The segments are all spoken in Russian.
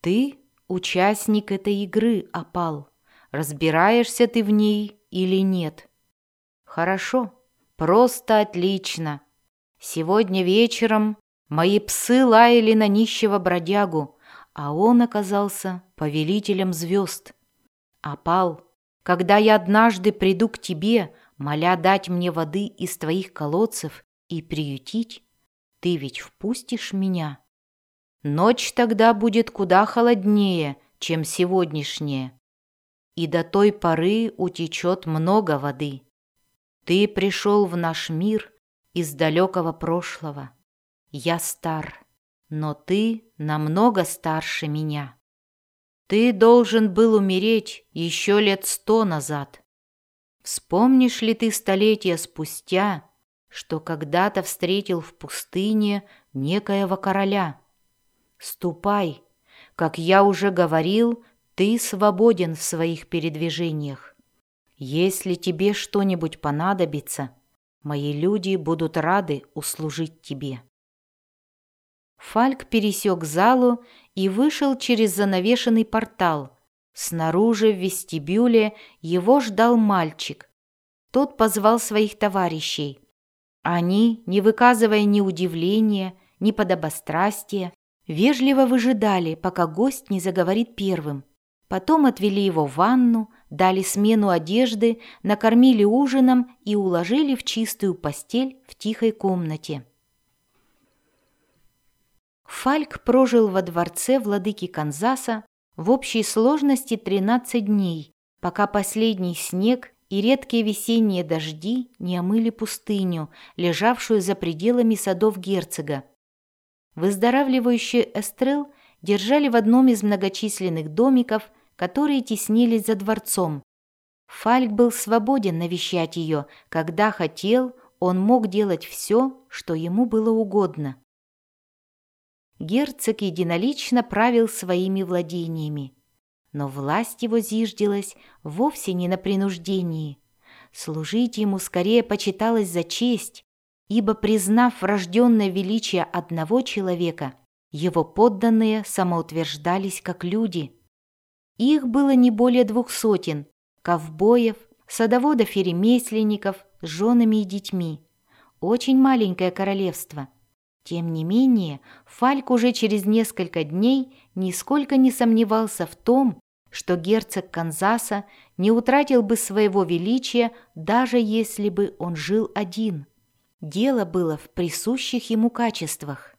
Ты участник этой игры, опал. Разбираешься ты в ней или нет? Хорошо, просто отлично. Сегодня вечером мои псы лаяли на нищего бродягу, а он оказался повелителем звезд. Опал, когда я однажды приду к тебе, моля дать мне воды из твоих колодцев и приютить, ты ведь впустишь меня? Ночь тогда будет куда холоднее, чем сегодняшняя, и до той поры утечет много воды. Ты пришел в наш мир из далекого прошлого. Я стар, но ты намного старше меня. Ты должен был умереть еще лет сто назад. Вспомнишь ли ты столетия спустя, что когда-то встретил в пустыне некоего короля? Ступай, как я уже говорил, ты свободен в своих передвижениях. Если тебе что-нибудь понадобится, мои люди будут рады услужить тебе. Фальк пересек залу и вышел через занавешенный портал. Снаружи в вестибюле его ждал мальчик. Тот позвал своих товарищей. Они, не выказывая ни удивления, ни подобострастия, вежливо выжидали, пока гость не заговорит первым. Потом отвели его в ванну, дали смену одежды, накормили ужином и уложили в чистую постель в тихой комнате. Фальк прожил во дворце владыки Канзаса в общей сложности 13 дней, пока последний снег и редкие весенние дожди не омыли пустыню, лежавшую за пределами садов герцога. Выздоравливающий Эстрел держали в одном из многочисленных домиков, которые теснились за дворцом. Фальк был свободен навещать ее, когда хотел, он мог делать все, что ему было угодно герцог единолично правил своими владениями. Но власть его зиждилась вовсе не на принуждении. Служить ему скорее почиталось за честь, ибо, признав врожденное величие одного человека, его подданные самоутверждались как люди. Их было не более двух сотен – ковбоев, садоводов и ремесленников с женами и детьми. Очень маленькое королевство – тем не менее, Фальк уже через несколько дней нисколько не сомневался в том, что герцог Канзаса не утратил бы своего величия, даже если бы он жил один. Дело было в присущих ему качествах.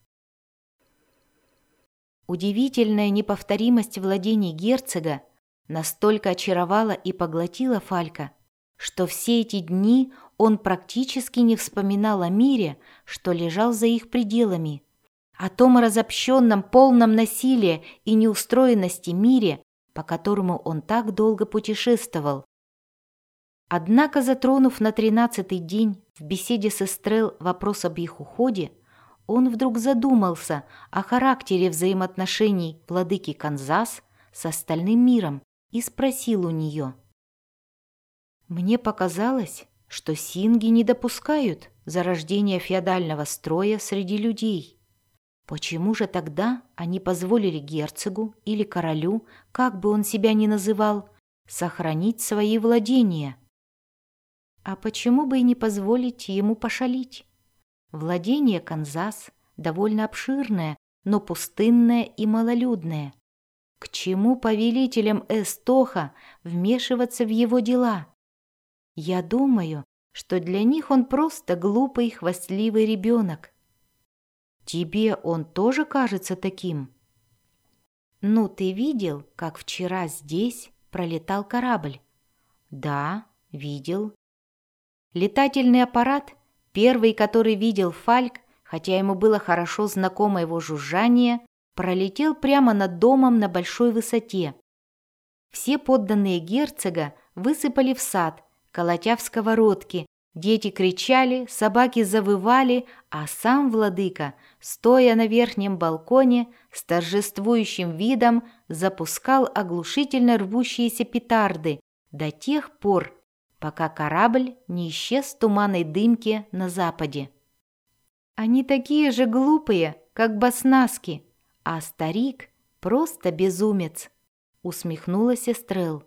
Удивительная неповторимость владений герцога настолько очаровала и поглотила Фалька, что все эти дни он практически не вспоминал о мире, что лежал за их пределами, о том разобщенном, полном насилия и неустроенности мире, по которому он так долго путешествовал. Однако, затронув на тринадцатый день в беседе с Эстрел вопрос об их уходе, он вдруг задумался о характере взаимоотношений владыки Канзас с остальным миром и спросил у нее. «Мне показалось, что синги не допускают зарождения феодального строя среди людей. Почему же тогда они позволили герцогу или королю, как бы он себя ни называл, сохранить свои владения? А почему бы и не позволить ему пошалить? Владение Канзас довольно обширное, но пустынное и малолюдное. К чему повелителям Эстоха вмешиваться в его дела? Я думаю, что для них он просто глупый, хвастливый ребенок. Тебе он тоже кажется таким? Ну, ты видел, как вчера здесь пролетал корабль? Да, видел. Летательный аппарат, первый, который видел Фальк, хотя ему было хорошо знакомо его жужжание, пролетел прямо над домом на большой высоте. Все подданные герцога высыпали в сад – колотя в сковородки. Дети кричали, собаки завывали, а сам владыка, стоя на верхнем балконе, с торжествующим видом запускал оглушительно рвущиеся петарды до тех пор, пока корабль не исчез в туманной дымке на западе. Они такие же глупые, как баснаски, а старик Просто безумец, усмехнулась Эстрел.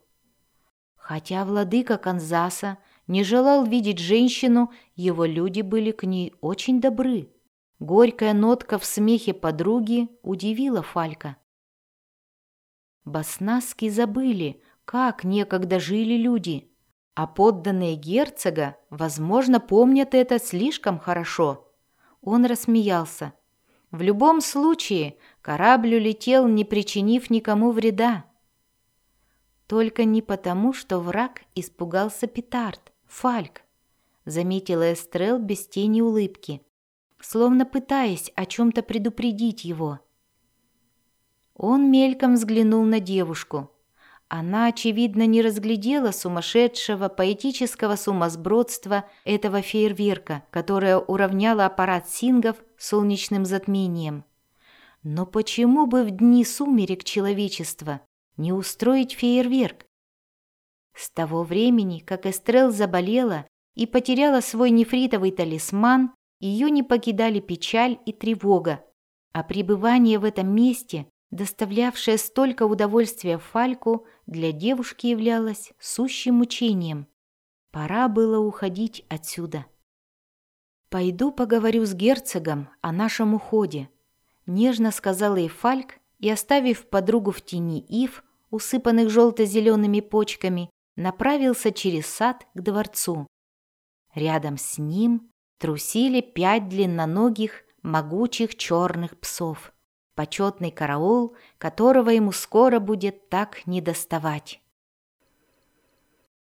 Хотя владыка Канзаса не желал видеть женщину, его люди были к ней очень добры. Горькая нотка в смехе подруги удивила Фалька. Баснаски забыли, как некогда жили люди, а подданные герцога, возможно, помнят это слишком хорошо. Он рассмеялся. В любом случае, корабль улетел, не причинив никому вреда. Только не потому, что враг испугался петард, Фальк, заметила Эстрел без тени улыбки, словно пытаясь о чем-то предупредить его. Он мельком взглянул на девушку. Она, очевидно, не разглядела сумасшедшего поэтического сумасбродства этого фейерверка, которое уравняло аппарат сингов солнечным затмением. Но почему бы в дни сумерек человечества не устроить фейерверк? С того времени, как Эстрел заболела и потеряла свой нефритовый талисман, ее не покидали печаль и тревога, а пребывание в этом месте доставлявшее столько удовольствия Фальку, для девушки являлось сущим мучением. Пора было уходить отсюда. «Пойду поговорю с герцогом о нашем уходе», — нежно сказал ей Фальк и, оставив подругу в тени ив, усыпанных желто-зелеными почками, направился через сад к дворцу. Рядом с ним трусили пять длинноногих, могучих черных псов почетный караул, которого ему скоро будет так недоставать.